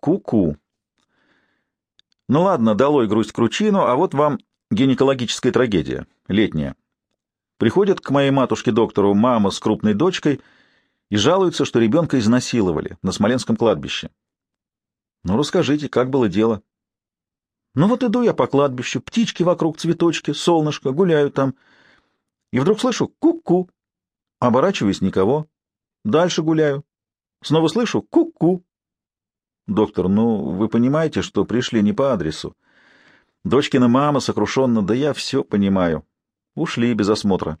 Ку-ку. Ну ладно, долой грусть кручину, а вот вам гинекологическая трагедия, летняя. Приходит к моей матушке-доктору мама с крупной дочкой и жалуется, что ребенка изнасиловали на Смоленском кладбище. Ну, расскажите, как было дело? Ну вот иду я по кладбищу, птички вокруг, цветочки, солнышко, гуляю там. И вдруг слышу «ку-ку». Оборачиваюсь — никого. Дальше гуляю. Снова слышу «ку-ку». Доктор, ну, вы понимаете, что пришли не по адресу. Дочкина мама сокрушенно, да я все понимаю. Ушли без осмотра.